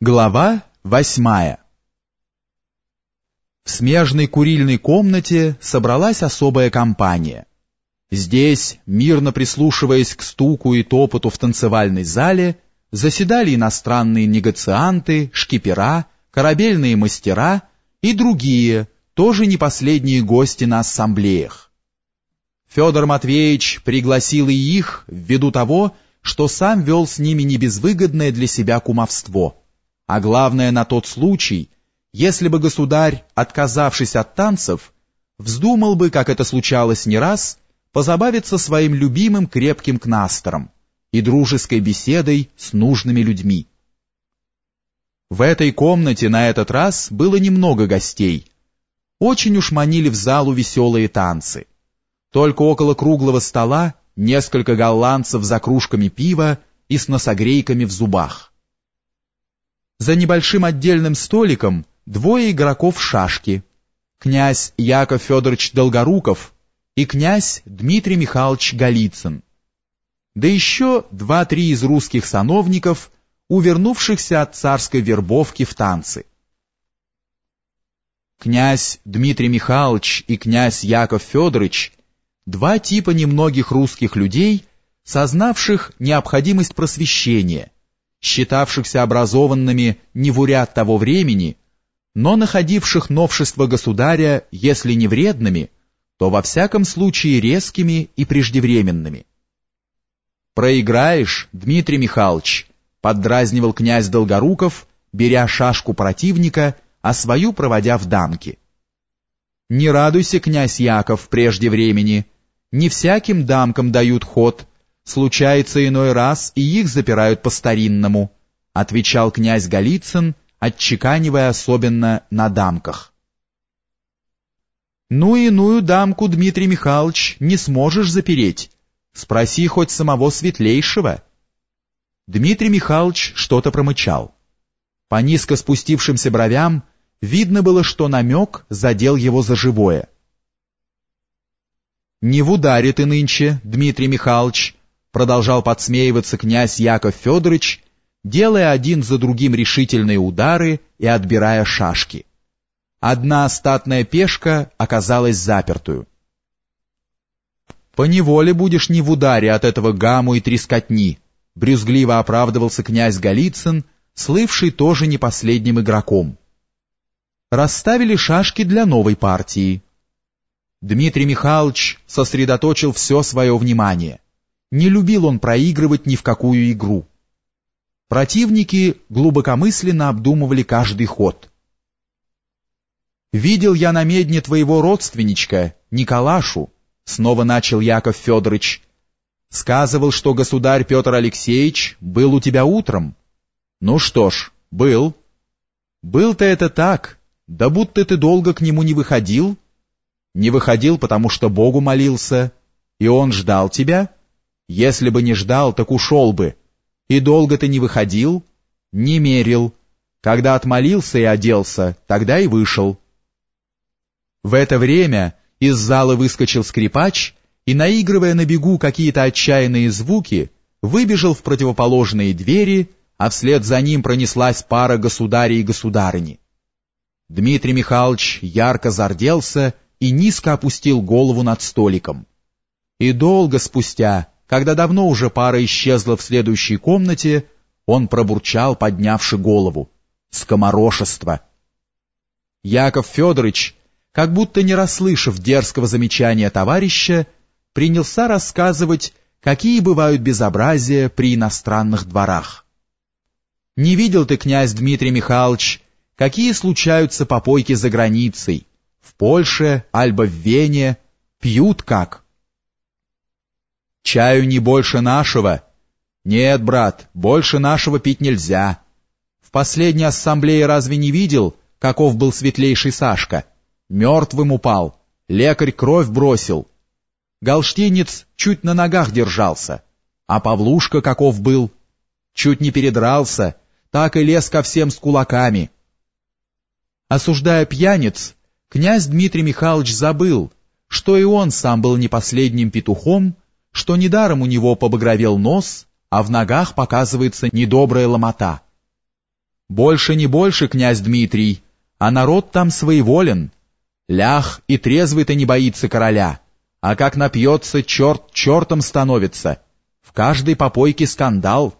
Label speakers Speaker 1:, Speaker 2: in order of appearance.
Speaker 1: Глава восьмая В смежной курильной комнате собралась особая компания. Здесь, мирно прислушиваясь к стуку и топоту в танцевальной зале, заседали иностранные негацианты, шкипера, корабельные мастера и другие, тоже не последние гости на ассамблеях. Федор Матвеевич пригласил и их ввиду того, что сам вел с ними небезвыгодное для себя кумовство – а главное на тот случай, если бы государь, отказавшись от танцев, вздумал бы, как это случалось не раз, позабавиться своим любимым крепким кнастером и дружеской беседой с нужными людьми. В этой комнате на этот раз было немного гостей. Очень уж манили в залу веселые танцы. Только около круглого стола несколько голландцев за кружками пива и с носогрейками в зубах. За небольшим отдельным столиком двое игроков шашки. Князь Яков Федорович Долгоруков и князь Дмитрий Михайлович Голицын. Да еще два-три из русских сановников, увернувшихся от царской вербовки в танцы. Князь Дмитрий Михайлович и князь Яков Федорович – два типа немногих русских людей, сознавших необходимость просвещения – считавшихся образованными не в уряд того времени, но находивших новшества государя, если не вредными, то во всяком случае резкими и преждевременными. «Проиграешь, Дмитрий Михайлович», — поддразнивал князь Долгоруков, беря шашку противника, а свою проводя в дамки. «Не радуйся, князь Яков, прежде времени, не всяким дамкам дают ход», Случается иной раз, и их запирают по-старинному, отвечал князь Голицын, отчеканивая особенно на дамках. Ну иную дамку, Дмитрий Михайлович, не сможешь запереть. Спроси хоть самого светлейшего. Дмитрий Михайлович что-то промычал. По низко спустившимся бровям видно было, что намек задел его за живое. «Не в ударе ты нынче, Дмитрий Михайлович», продолжал подсмеиваться князь Яков Федорович, делая один за другим решительные удары и отбирая шашки. Одна остатная пешка оказалась запертую. «Поневоле будешь не в ударе от этого гамму и трескотни», брюзгливо оправдывался князь Голицын, слывший тоже не последним игроком. Расставили шашки для новой партии. Дмитрий Михайлович сосредоточил все свое внимание — не любил он проигрывать ни в какую игру. Противники глубокомысленно обдумывали каждый ход. «Видел я на медне твоего родственничка, Николашу», снова начал Яков Федорович. «Сказывал, что государь Петр Алексеевич был у тебя утром». «Ну что ж, был». «Был-то это так, да будто ты долго к нему не выходил». «Не выходил, потому что Богу молился, и он ждал тебя». Если бы не ждал, так ушел бы. И долго ты не выходил? Не мерил. Когда отмолился и оделся, тогда и вышел. В это время из зала выскочил скрипач и, наигрывая на бегу какие-то отчаянные звуки, выбежал в противоположные двери, а вслед за ним пронеслась пара государей и государыни. Дмитрий Михайлович ярко зарделся и низко опустил голову над столиком. И долго спустя, когда давно уже пара исчезла в следующей комнате, он пробурчал, поднявши голову. Скоморошество. Яков Федорович, как будто не расслышав дерзкого замечания товарища, принялся рассказывать, какие бывают безобразия при иностранных дворах. Не видел ты, князь Дмитрий Михайлович, какие случаются попойки за границей, в Польше, альбо в Вене, пьют как? Чаю не больше нашего. Нет, брат, больше нашего пить нельзя. В последней ассамблее разве не видел, каков был светлейший Сашка? Мертвым упал, лекарь кровь бросил. Галштинец чуть на ногах держался. А Павлушка каков был? Чуть не передрался, так и лез ко всем с кулаками. Осуждая пьяниц, князь Дмитрий Михайлович забыл, что и он сам был не последним петухом, что недаром у него побагровел нос, а в ногах показывается недобрая ломота. Больше не больше, князь Дмитрий, а народ там своеволен. Лях и трезвый-то не боится короля, а как напьется, черт чертом становится. В каждой попойке скандал».